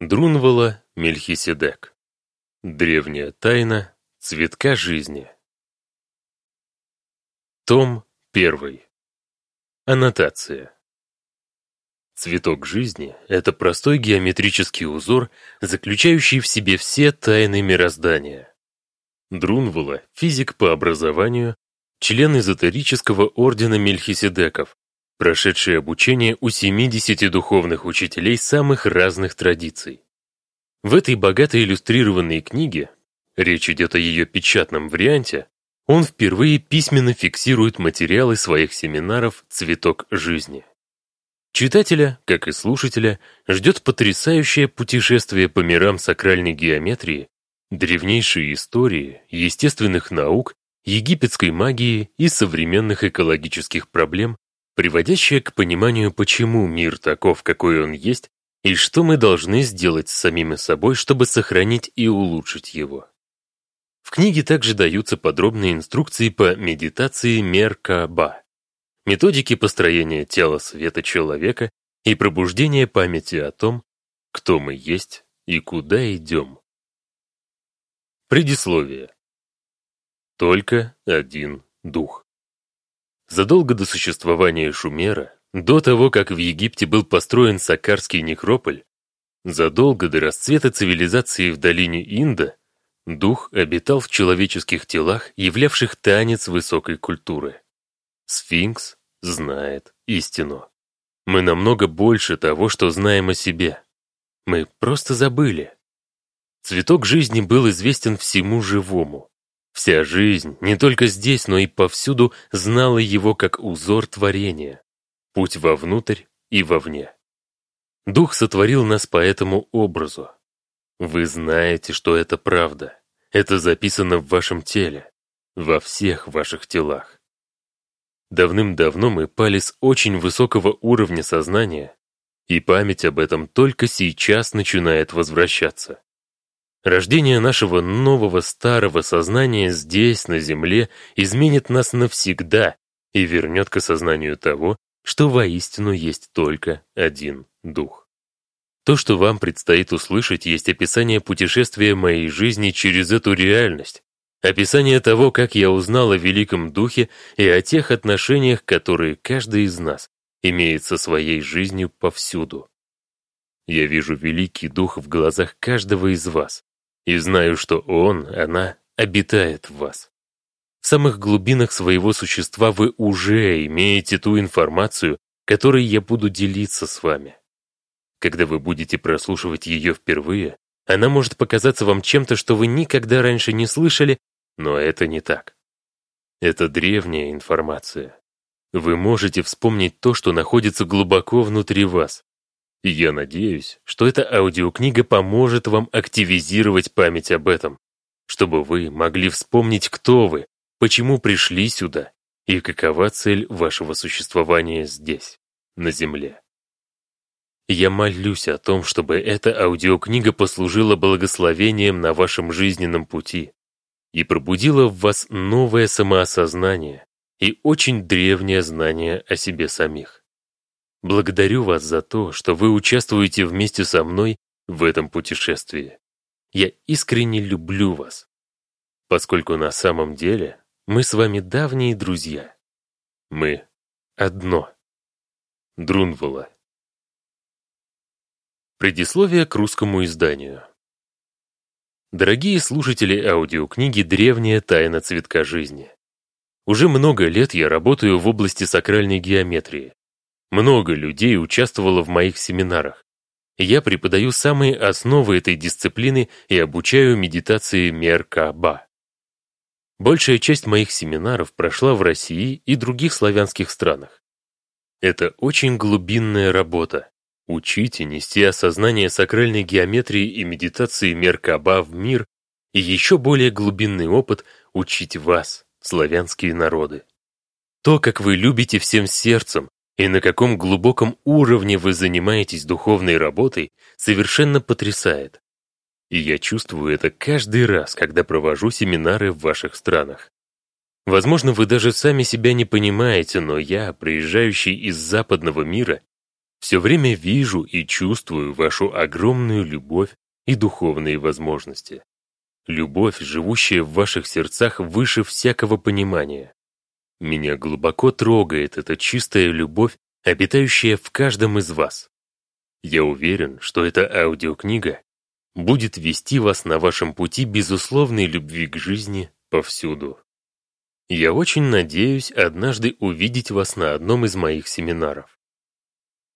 Друнвала Мельхиседек. Древняя тайна цветка жизни. Том 1. Аннотация. Цветок жизни — это простой геометрический узор, заключающий в себе все тайны мироздания. Друнвала — физик по образованию, член эзотерического ордена Мельхиседеков, прошедший обучение у 70 духовных учителей самых разных традиций. В этой богато иллюстрированной книге, речь идет о ее печатном варианте, он впервые письменно фиксирует материалы своих семинаров «Цветок жизни». Читателя, как и слушателя, ждет потрясающее путешествие по мирам сакральной геометрии, древнейшей истории, естественных наук, египетской магии и современных экологических проблем, приводящее к пониманию, почему мир таков, какой он есть, и что мы должны сделать с самими собой, чтобы сохранить и улучшить его. В книге также даются подробные инструкции по медитации Меркаба, методике построения тела света человека и пробуждения памяти о том, кто мы есть и куда идем. Предисловие. Только один дух. Задолго до существования Шумера, до того, как в Египте был построен Сакарский некрополь, задолго до расцвета цивилизации в долине Инда, дух обитал в человеческих телах, являвших танец высокой культуры. Сфинкс знает истину. Мы намного больше того, что знаем о себе. Мы просто забыли. Цветок жизни был известен всему живому. Вся жизнь, не только здесь, но и повсюду, знала его как узор творения, путь вовнутрь и вовне. Дух сотворил нас по этому образу. Вы знаете, что это правда. Это записано в вашем теле, во всех ваших телах. Давным-давно мы пали с очень высокого уровня сознания, и память об этом только сейчас начинает возвращаться. Рождение нашего нового старого сознания здесь, на Земле, изменит нас навсегда и вернет к осознанию того, что воистину есть только один Дух. То, что вам предстоит услышать, есть описание путешествия моей жизни через эту реальность, описание того, как я узнал о Великом Духе и о тех отношениях, которые каждый из нас имеет со своей жизнью повсюду. Я вижу Великий Дух в глазах каждого из вас, и знаю, что он, она обитает в вас. В самых глубинах своего существа вы уже имеете ту информацию, которой я буду делиться с вами. Когда вы будете прослушивать ее впервые, она может показаться вам чем-то, что вы никогда раньше не слышали, но это не так. Это древняя информация. Вы можете вспомнить то, что находится глубоко внутри вас, и я надеюсь, что эта аудиокнига поможет вам активизировать память об этом, чтобы вы могли вспомнить, кто вы, почему пришли сюда и какова цель вашего существования здесь, на Земле. Я молюсь о том, чтобы эта аудиокнига послужила благословением на вашем жизненном пути и пробудила в вас новое самоосознание и очень древнее знание о себе самих. Благодарю вас за то, что вы участвуете вместе со мной в этом путешествии. Я искренне люблю вас, поскольку на самом деле мы с вами давние друзья. Мы одно. Друнвала. Предисловие к русскому изданию. Дорогие слушатели аудиокниги «Древняя тайна цветка жизни». Уже много лет я работаю в области сакральной геометрии, много людей участвовало в моих семинарах. Я преподаю самые основы этой дисциплины и обучаю медитации Меркаба. Большая часть моих семинаров прошла в России и других славянских странах. Это очень глубинная работа. Учить и нести осознание сакральной геометрии и медитации Меркаба в мир и еще более глубинный опыт учить вас, славянские народы. То, как вы любите всем сердцем, и на каком глубоком уровне вы занимаетесь духовной работой, совершенно потрясает. И я чувствую это каждый раз, когда провожу семинары в ваших странах. Возможно, вы даже сами себя не понимаете, но я, приезжающий из западного мира, все время вижу и чувствую вашу огромную любовь и духовные возможности. Любовь, живущая в ваших сердцах выше всякого понимания. Меня глубоко трогает эта чистая любовь, обитающая в каждом из вас. Я уверен, что эта аудиокнига будет вести вас на вашем пути безусловной любви к жизни повсюду. Я очень надеюсь однажды увидеть вас на одном из моих семинаров.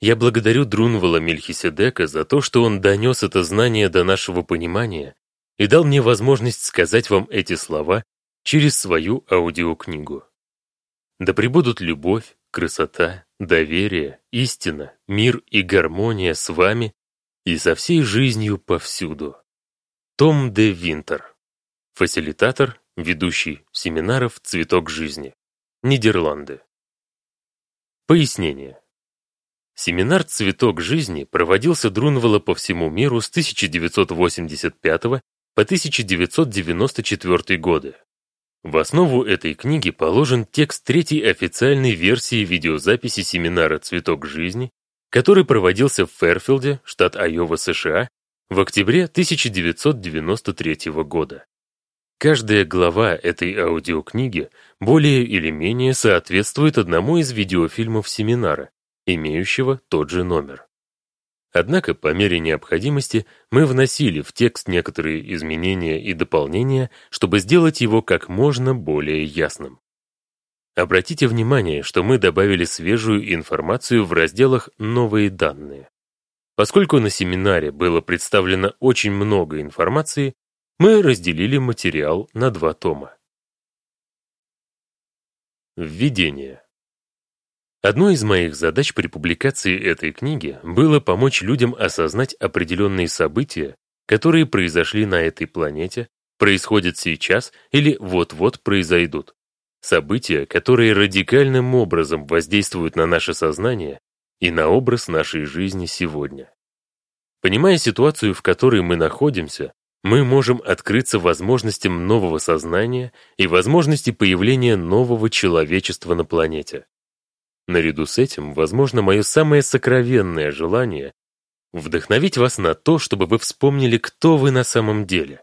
Я благодарю Друнвала Мельхиседека за то, что он донес это знание до нашего понимания и дал мне возможность сказать вам эти слова через свою аудиокнигу. Да пребудут любовь, красота, доверие, истина, мир и гармония с вами и со всей жизнью повсюду. Том де Винтер. Фасилитатор, ведущий семинаров «Цветок жизни». Нидерланды. Пояснение. Семинар «Цветок жизни» проводился Друнвелла по всему миру с 1985 по 1994 годы. В основу этой книги положен текст третьей официальной версии видеозаписи семинара «Цветок жизни», который проводился в Фэрфилде, штат Айова, США, в октябре 1993 года. Каждая глава этой аудиокниги более или менее соответствует одному из видеофильмов семинара, имеющего тот же номер. Однако, по мере необходимости, мы вносили в текст некоторые изменения и дополнения, чтобы сделать его как можно более ясным. Обратите внимание, что мы добавили свежую информацию в разделах «Новые данные». Поскольку на семинаре было представлено очень много информации, мы разделили материал на два тома. Введение. Одной из моих задач при публикации этой книги было помочь людям осознать определенные события, которые произошли на этой планете, происходят сейчас или вот-вот произойдут. События, которые радикальным образом воздействуют на наше сознание и на образ нашей жизни сегодня. Понимая ситуацию, в которой мы находимся, мы можем открыться возможностям нового сознания и возможности появления нового человечества на планете. Наряду с этим, возможно, мое самое сокровенное желание — вдохновить вас на то, чтобы вы вспомнили, кто вы на самом деле,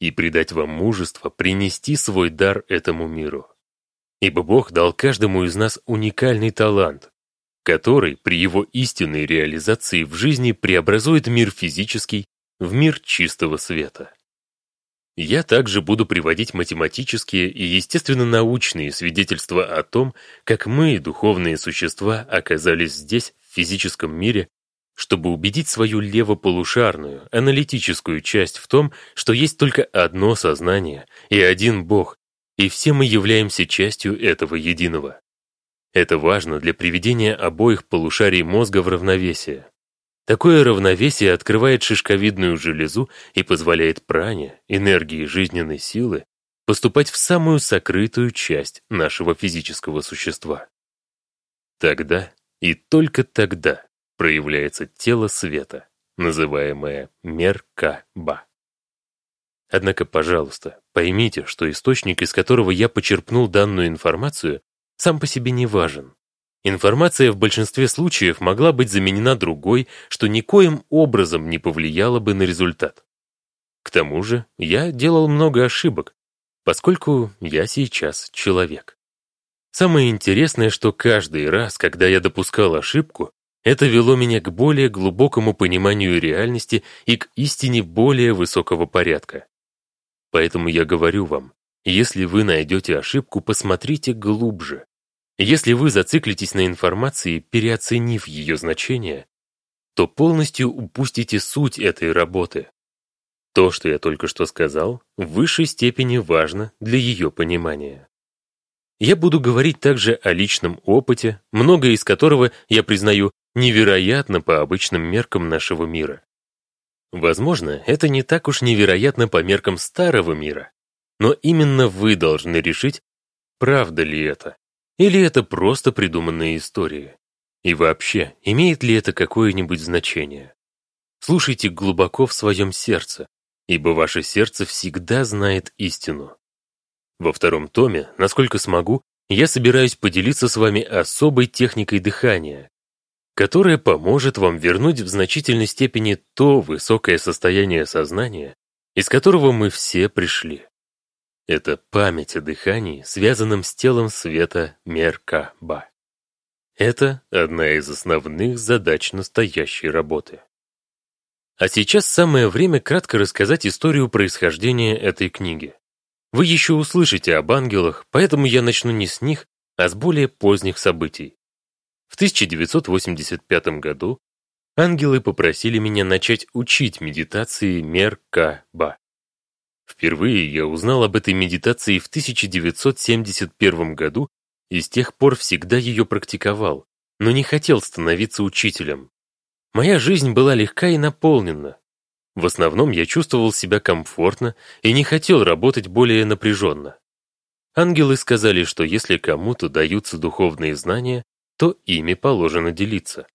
и придать вам мужество принести свой дар этому миру. Ибо Бог дал каждому из нас уникальный талант, который при его истинной реализации в жизни преобразует мир физический в мир чистого света. Я также буду приводить математические и естественно-научные свидетельства о том, как мы, духовные существа, оказались здесь, в физическом мире, чтобы убедить свою левополушарную, аналитическую часть в том, что есть только одно сознание и один Бог, и все мы являемся частью этого единого. Это важно для приведения обоих полушарий мозга в равновесие. Такое равновесие открывает шишковидную железу и позволяет пране, энергии жизненной силы, поступать в самую сокрытую часть нашего физического существа. Тогда и только тогда проявляется тело света, называемое Меркаба. Однако, пожалуйста, поймите, что источник, из которого я почерпнул данную информацию, сам по себе не важен. Информация в большинстве случаев могла быть заменена другой, что никоим образом не повлияло бы на результат. К тому же я делал много ошибок, поскольку я сейчас человек. Самое интересное, что каждый раз, когда я допускал ошибку, это вело меня к более глубокому пониманию реальности и к истине более высокого порядка. Поэтому я говорю вам, если вы найдете ошибку, посмотрите глубже. Если вы зациклитесь на информации, переоценив ее значение, то полностью упустите суть этой работы. То, что я только что сказал, в высшей степени важно для ее понимания. Я буду говорить также о личном опыте, многое из которого, я признаю, невероятно по обычным меркам нашего мира. Возможно, это не так уж невероятно по меркам старого мира, но именно вы должны решить, правда ли это. Или это просто придуманные истории. И вообще, имеет ли это какое-нибудь значение? Слушайте глубоко в своем сердце, ибо ваше сердце всегда знает истину. Во втором томе, насколько смогу, я собираюсь поделиться с вами особой техникой дыхания, которое поможет вам вернуть в значительной степени то высокое состояние сознания, из которого мы все пришли. Это память о дыхании, связанном с телом света Меркаба. Это одна из основных задач настоящей работы. А сейчас самое время кратко рассказать историю происхождения этой книги. Вы еще услышите об ангелах, поэтому я начну не с них, а с более поздних событий. В 1985 году ангелы попросили меня начать учить медитации Меркаба. Впервые я узнал об этой медитации в 1971 году и с тех пор всегда ее практиковал, но не хотел становиться учителем. Моя жизнь была легка и наполнена. В основном я чувствовал себя комфортно и не хотел работать более напряженно. Ангелы сказали, что если кому-то даются духовные знания, то ими положено делиться.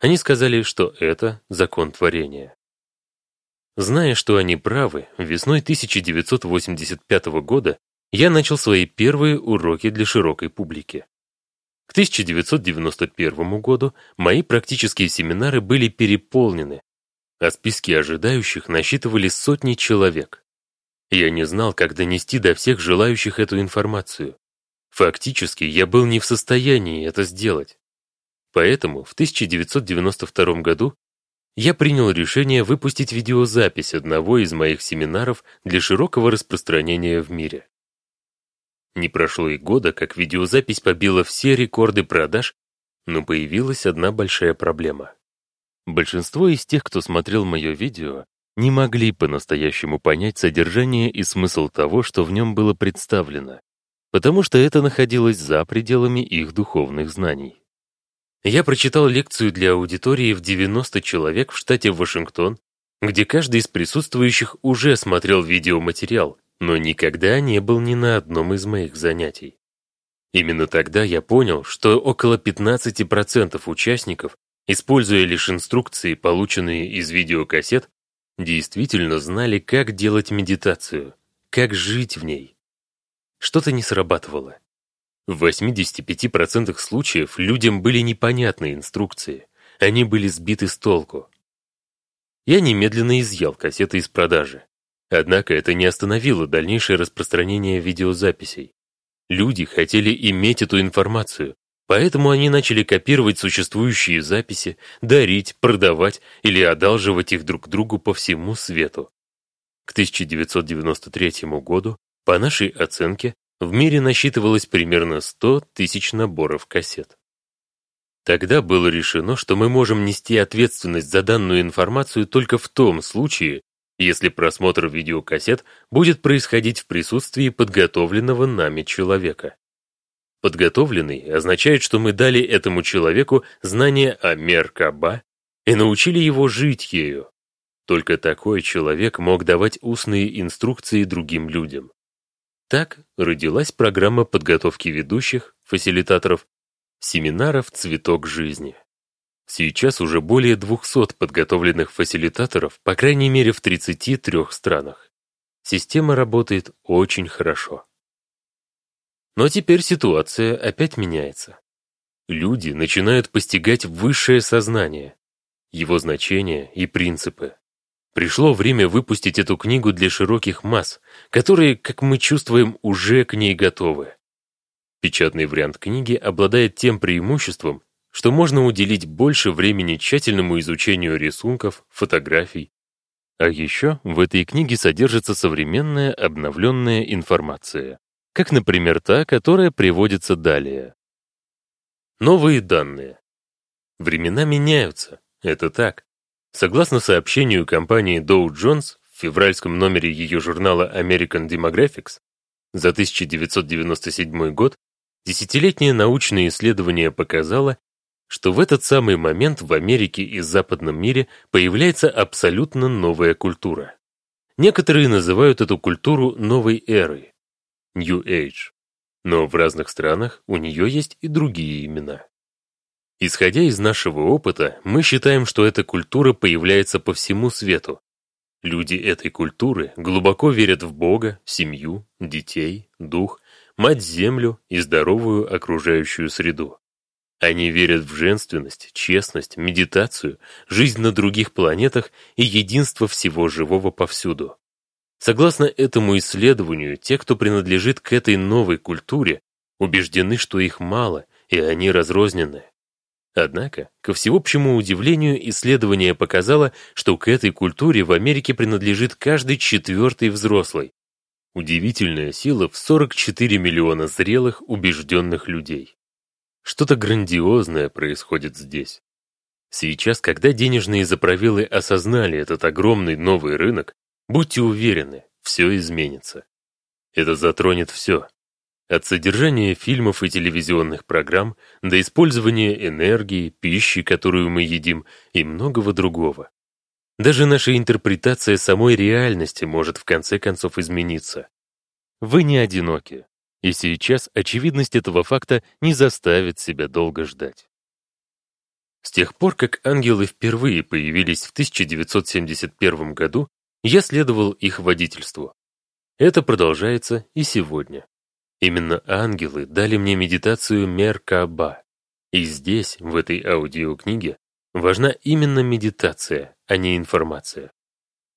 Они сказали, что это закон творения. Зная, что они правы, весной 1985 года я начал свои первые уроки для широкой публики. К 1991 году мои практические семинары были переполнены, а списки ожидающих насчитывали сотни человек. Я не знал, как донести до всех желающих эту информацию. Фактически, я был не в состоянии это сделать. Поэтому в 1992 году я принял решение выпустить видеозапись одного из моих семинаров для широкого распространения в мире. Не прошло и года, как видеозапись побила все рекорды продаж, но появилась одна большая проблема. Большинство из тех, кто смотрел мое видео, не могли по-настоящему понять содержание и смысл того, что в нем было представлено, потому что это находилось за пределами их духовных знаний. Я прочитал лекцию для аудитории в 90 человек в штате Вашингтон, где каждый из присутствующих уже смотрел видеоматериал, но никогда не был ни на одном из моих занятий. Именно тогда я понял, что около 15% участников, используя лишь инструкции, полученные из видеокассет, действительно знали, как делать медитацию, как жить в ней. Что-то не срабатывало. В 85% случаев людям были непонятны инструкции, они были сбиты с толку. Я немедленно изъял кассеты из продажи. Однако это не остановило дальнейшее распространение видеозаписей. Люди хотели иметь эту информацию, поэтому они начали копировать существующие записи, дарить, продавать или одалживать их друг другу по всему свету. К 1993 году, по нашей оценке, в мире насчитывалось примерно 100 тысяч наборов кассет. Тогда было решено, что мы можем нести ответственность за данную информацию только в том случае, если просмотр видеокассет будет происходить в присутствии подготовленного нами человека. Подготовленный означает, что мы дали этому человеку знания о Меркаба и научили его жить ею. Только такой человек мог давать устные инструкции другим людям. Так родилась программа подготовки ведущих, фасилитаторов, семинаров «Цветок жизни». Сейчас уже более 200 подготовленных фасилитаторов, по крайней мере в 33 странах. Система работает очень хорошо. Но теперь ситуация опять меняется. Люди начинают постигать высшее сознание, его значение и принципы. Пришло время выпустить эту книгу для широких масс, которые, как мы чувствуем, уже к ней готовы. Печатный вариант книги обладает тем преимуществом, что можно уделить больше времени тщательному изучению рисунков, фотографий. А еще в этой книге содержится современная обновленная информация, как, например, та, которая приводится далее. Новые данные. Времена меняются, это так. Согласно сообщению компании Dow Jones в февральском номере ее журнала American Demographics за 1997 год, десятилетнее научное исследование показало, что в этот самый момент в Америке и западном мире появляется абсолютно новая культура. Некоторые называют эту культуру новой эрой, New Age, но в разных странах у нее есть и другие имена. Исходя из нашего опыта, мы считаем, что эта культура появляется по всему свету. Люди этой культуры глубоко верят в Бога, семью, детей, дух, мать-землю и здоровую окружающую среду. Они верят в женственность, честность, медитацию, жизнь на других планетах и единство всего живого повсюду. Согласно этому исследованию, те, кто принадлежит к этой новой культуре, убеждены, что их мало, и они разрознены. Однако, ко всеобщему удивлению, исследование показало, что к этой культуре в Америке принадлежит каждый четвертый взрослый. Удивительная сила в 44 миллиона зрелых, убежденных людей. Что-то грандиозное происходит здесь. Сейчас, когда денежные заправилы осознали этот огромный новый рынок, будьте уверены, все изменится. Это затронет все, от содержания фильмов и телевизионных программ до использования энергии, пищи, которую мы едим, и многого другого. Даже наша интерпретация самой реальности может в конце концов измениться. Вы не одиноки, и сейчас очевидность этого факта не заставит себя долго ждать. С тех пор, как ангелы впервые появились в 1971 году, я следовал их водительству. Это продолжается и сегодня. Именно ангелы дали мне медитацию Меркаба. И здесь, в этой аудиокниге, важна именно медитация, а не информация.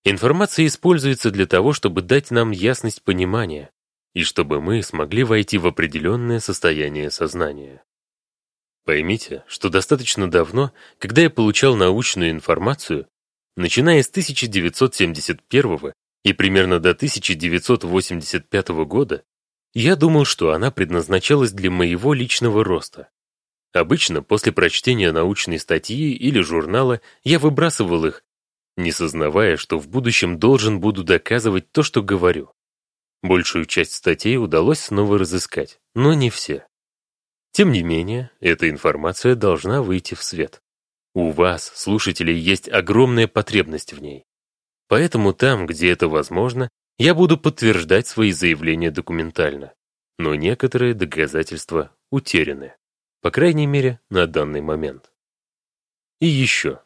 Информация используется для того, чтобы дать нам ясность понимания, и чтобы мы смогли войти в определенное состояние сознания. Поймите, что достаточно давно, когда я получал научную информацию, начиная с 1971 и примерно до 1985 года, я думал, что она предназначалась для моего личного роста. Обычно после прочтения научной статьи или журнала я выбрасывал их, не сознавая, что в будущем должен буду доказывать то, что говорю. Большую часть статей удалось снова разыскать, но не все. Тем не менее, эта информация должна выйти в свет. У вас, слушателей, есть огромная потребность в ней. Поэтому там, где это возможно, я буду подтверждать свои заявления документально, но некоторые доказательства утеряны, по крайней мере, на данный момент. И еще.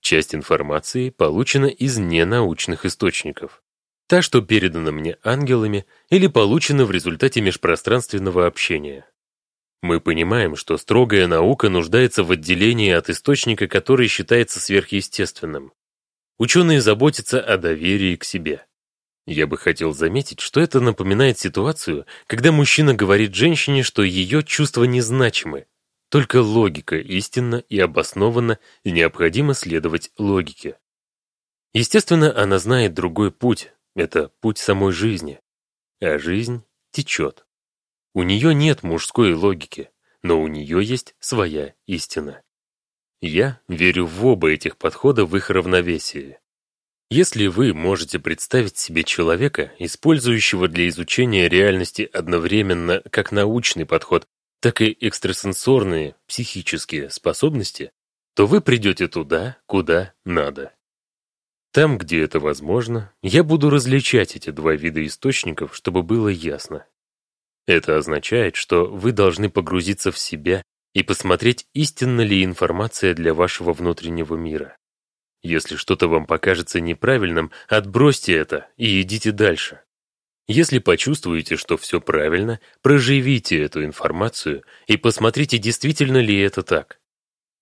Часть информации получена из ненаучных источников. Та, что передана мне ангелами или получена в результате межпространственного общения. Мы понимаем, что строгая наука нуждается в отделении от источника, который считается сверхъестественным. Ученые заботятся о доверии к себе. Я бы хотел заметить, что это напоминает ситуацию, когда мужчина говорит женщине, что ее чувства незначимы. Только логика истинна и обоснованна, и необходимо следовать логике. Естественно, она знает другой путь, это путь самой жизни. А жизнь течет. У нее нет мужской логики, но у нее есть своя истина. Я верю в оба этих подхода в их равновесии. Если вы можете представить себе человека, использующего для изучения реальности одновременно как научный подход, так и экстрасенсорные, психические способности, то вы придете туда, куда надо. Там, где это возможно, я буду различать эти два вида источников, чтобы было ясно. Это означает, что вы должны погрузиться в себя и посмотреть, истинна ли информация для вашего внутреннего мира. Если что-то вам покажется неправильным, отбросьте это и идите дальше. Если почувствуете, что все правильно, проживите эту информацию и посмотрите, действительно ли это так.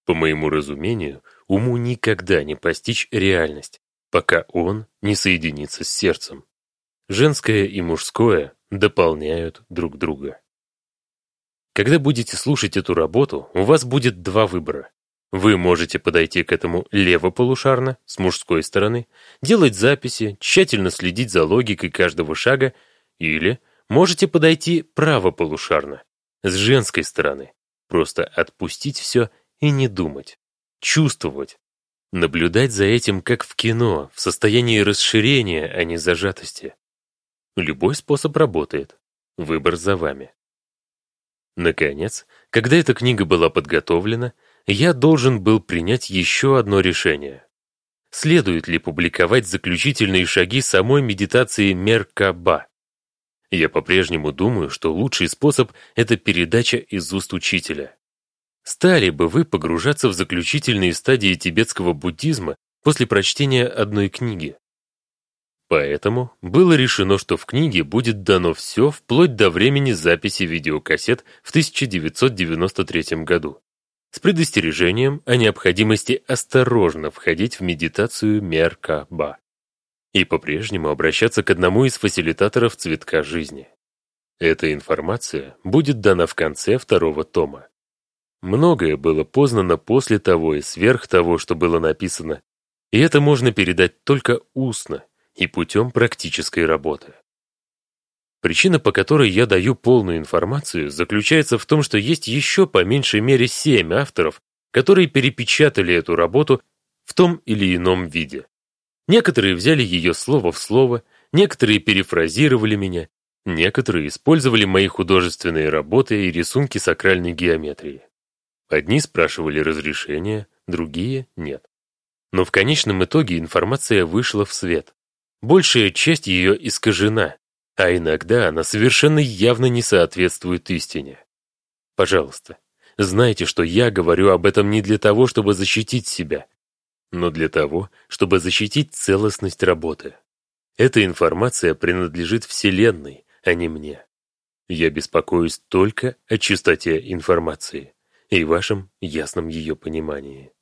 По моему разумению, уму никогда не постичь реальность, пока он не соединится с сердцем. Женское и мужское дополняют друг друга. Когда будете слушать эту работу, у вас будет два выбора. Вы можете подойти к этому левополушарно, с мужской стороны, делать записи, тщательно следить за логикой каждого шага, или можете подойти правополушарно, с женской стороны, просто отпустить все и не думать, чувствовать, наблюдать за этим как в кино, в состоянии расширения, а не зажатости. Любой способ работает. Выбор за вами. Наконец, когда эта книга была подготовлена, я должен был принять еще одно решение. Следует ли публиковать заключительные шаги самой медитации Меркаба? Я по-прежнему думаю, что лучший способ — это передача из уст учителя. Стали бы вы погружаться в заключительные стадии тибетского буддизма после прочтения одной книги? Поэтому было решено, что в книге будет дано все вплоть до времени записи видеокассет в 1993 году с предостережением о необходимости осторожно входить в медитацию Меркаба и по-прежнему обращаться к одному из фасилитаторов цветка жизни. Эта информация будет дана в конце второго тома. Многое было познано после того и сверх того, что было написано, и это можно передать только устно и путем практической работы. Причина, по которой я даю полную информацию, заключается в том, что есть еще по меньшей мере семь авторов, которые перепечатали эту работу в том или ином виде. Некоторые взяли ее слово в слово, некоторые перефразировали меня, некоторые использовали мои художественные работы и рисунки сакральной геометрии. Одни спрашивали разрешения, другие — нет. Но в конечном итоге информация вышла в свет. Большая часть ее искажена, а иногда она совершенно явно не соответствует истине. Пожалуйста, знайте, что я говорю об этом не для того, чтобы защитить себя, но для того, чтобы защитить целостность работы. Эта информация принадлежит Вселенной, а не мне. Я беспокоюсь только о чистоте информации и вашем ясном ее понимании.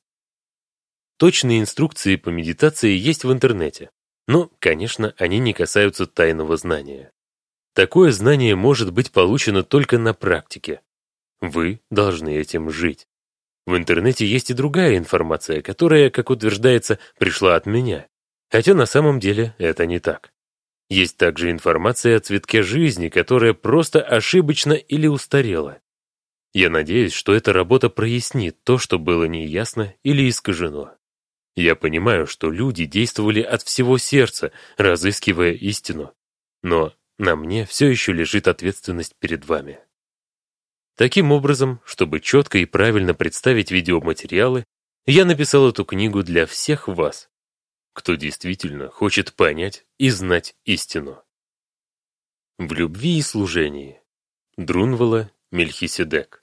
Точные инструкции по медитации есть в интернете, но, конечно, они не касаются тайного знания. Такое знание может быть получено только на практике. Вы должны этим жить. В интернете есть и другая информация, которая, как утверждается, пришла от меня. Хотя на самом деле это не так. Есть также информация о цветке жизни, которая просто ошибочна или устарела. Я надеюсь, что эта работа прояснит то, что было неясно или искажено. Я понимаю, что люди действовали от всего сердца, разыскивая истину. Но на мне все еще лежит ответственность перед вами. Таким образом, чтобы четко и правильно представить видеоматериалы, я написал эту книгу для всех вас, кто действительно хочет понять и знать истину. В любви и служении. Друнвала Мельхиседек